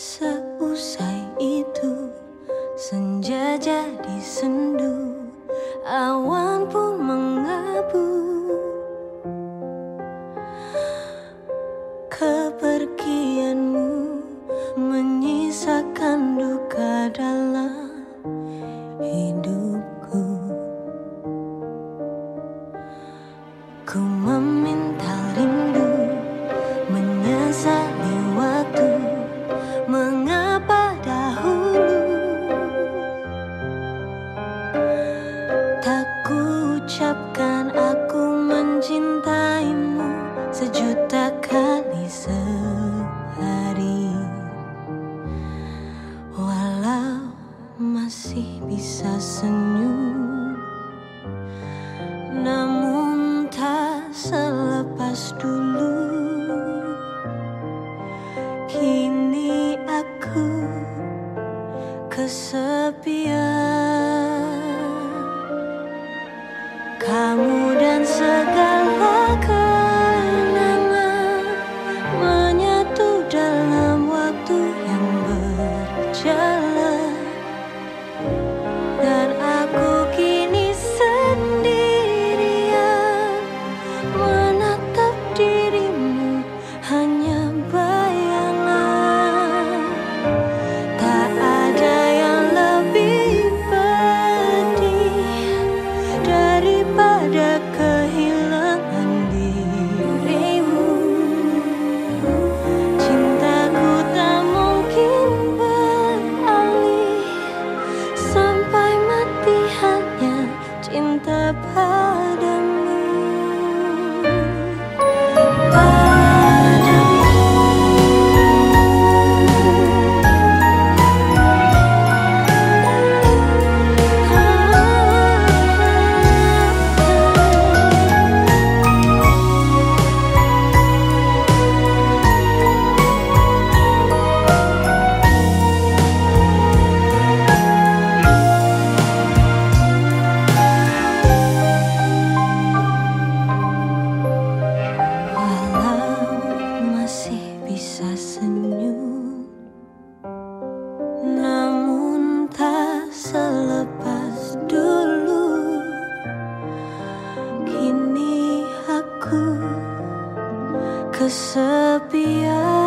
Seusai itu senja jadi sendu. Awan pun mengabu. Kepergianmu menyisakan duka dalam hidupku. Ku meminta kesepian.